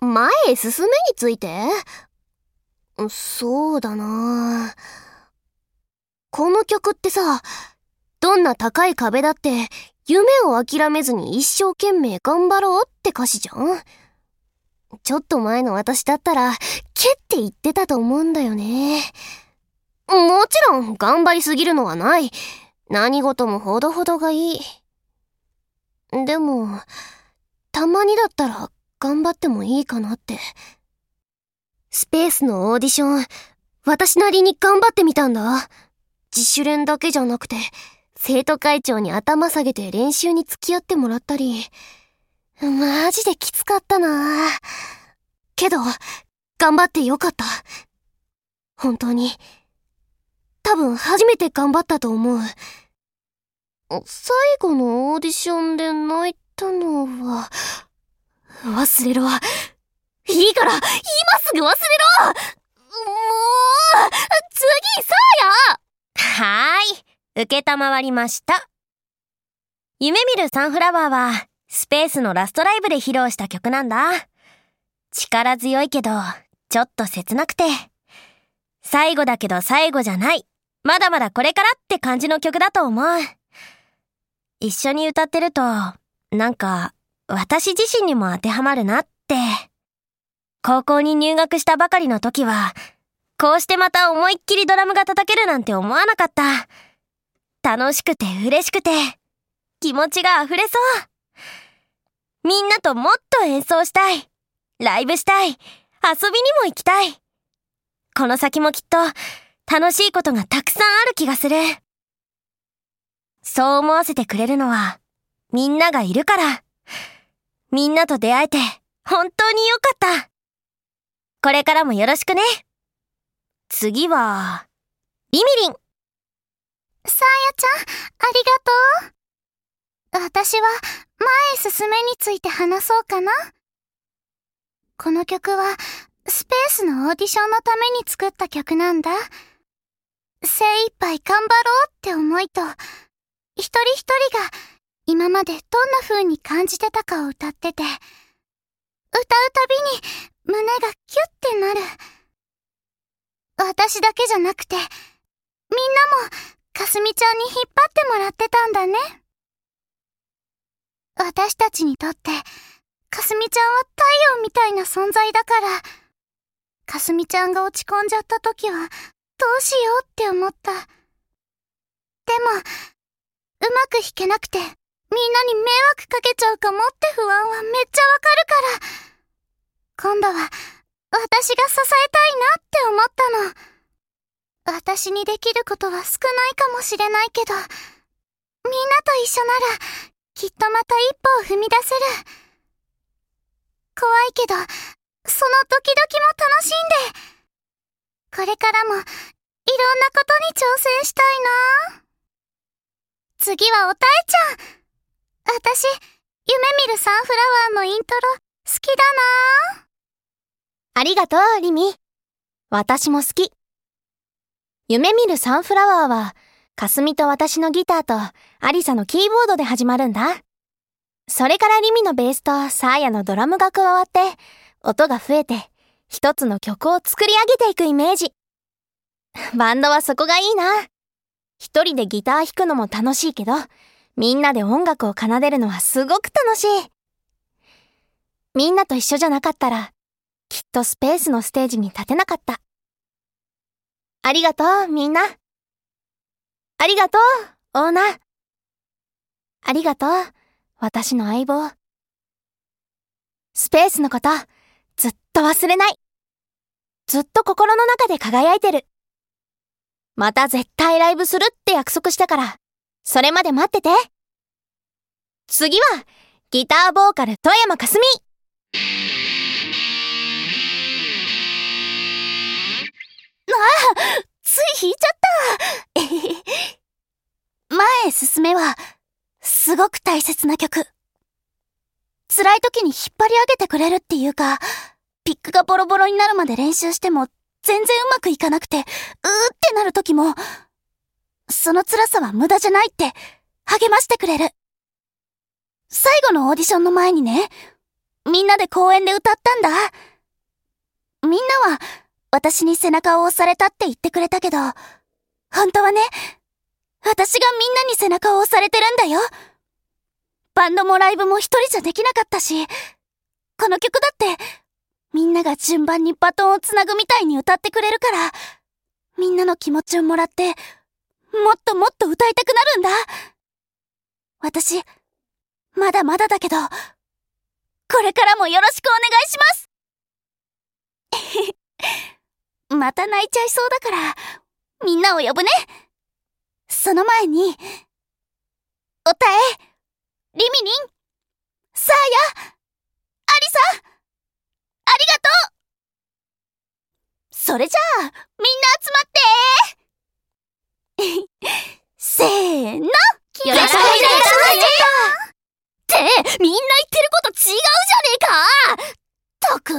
前へ進めについて？そうだなこの曲ってさ、どんな高い壁だって夢を諦めずに一生懸命頑張ろうって歌詞じゃん？ちょっと前の私だったら、けって言ってたと思うんだよね。もちろん頑張りすぎるのはない。何事もほどほどがいい。でも、たまにだったら頑張ってもいいかなって。スペースのオーディション、私なりに頑張ってみたんだ。自主練だけじゃなくて、生徒会長に頭下げて練習に付き合ってもらったり、マジできつかったなけど、頑張ってよかった。本当に。多分初めて頑張ったと思う。最後のオーディションで泣いたのは、忘れろ。いいから、今すぐ忘れろもう次、さあやはーい。受けたまわりました。夢見るサンフラワーは、スペースのラストライブで披露した曲なんだ。力強いけど、ちょっと切なくて。最後だけど最後じゃない。まだまだこれからって感じの曲だと思う。一緒に歌ってると、なんか、私自身にも当てはまるなって。高校に入学したばかりの時は、こうしてまた思いっきりドラムが叩けるなんて思わなかった。楽しくて嬉しくて、気持ちが溢れそう。みんなともっと演奏したい。ライブしたい。遊びにも行きたい。この先もきっと楽しいことがたくさんある気がする。そう思わせてくれるのはみんながいるから。みんなと出会えて本当によかった。これからもよろしくね。次は、リミリン。さあやちゃん、ありがとう。私は前へ進めについて話そうかな。この曲はスペースのオーディションのために作った曲なんだ。精一杯頑張ろうって思いと、一人一人が今までどんな風に感じてたかを歌ってて、歌うたびに胸がキュッてなる。私だけじゃなくて、みんなもかすみちゃんに引っ張ってもらってたんだね。私たちにとって、かすみちゃんは太陽みたいな存在だから、かすみちゃんが落ち込んじゃった時は、どうしようって思った。でも、うまく弾けなくて、みんなに迷惑かけちゃうかもって不安はめっちゃわかるから。今度は、私が支えたいなって思ったの。私にできることは少ないかもしれないけど、みんなと一緒なら、きっとまた一歩を踏み出せる。怖いけど、そのドキドキも楽しんで。これからも、いろんなことに挑戦したいな次はおたえちゃん。夢見るサンフラワーのイントロ、好きだなありがとう、リミ。私も好き。夢見るサンフラワーは、かすみと私のギターとアリサのキーボードで始まるんだ。それからリミのベースとサーヤのドラムが加わって、音が増えて、一つの曲を作り上げていくイメージ。バンドはそこがいいな。一人でギター弾くのも楽しいけど、みんなで音楽を奏でるのはすごく楽しい。みんなと一緒じゃなかったら、きっとスペースのステージに立てなかった。ありがとう、みんな。ありがとう、オーナー。ありがとう、私の相棒。スペースのこと、ずっと忘れない。ずっと心の中で輝いてる。また絶対ライブするって約束したから、それまで待ってて。次は、ギターボーカル富山かすみ。ああつい弾いちゃった 前へ進めは、すごく大切な曲。辛い時に引っ張り上げてくれるっていうか、ピックがボロボロになるまで練習しても全然うまくいかなくて、うーってなる時も、その辛さは無駄じゃないって励ましてくれる。最後のオーディションの前にね、みんなで公園で歌ったんだ。みんなは、私に背中を押されたって言ってくれたけど、本当はね、私がみんなに背中を押されてるんだよ。バンドもライブも一人じゃできなかったし、この曲だって、みんなが順番にバトンをつなぐみたいに歌ってくれるから、みんなの気持ちをもらって、もっともっと歌いたくなるんだ。私、まだまだだけど、これからもよろしくお願いします また泣いちゃいそうだから、みんなを呼ぶね。その前に、おたえ、りみりん、さあや、ありさ、ありがとうそれじゃあ、みんな集まってーしくお願いしますって、みんな言ってること違うじゃねえかったくー。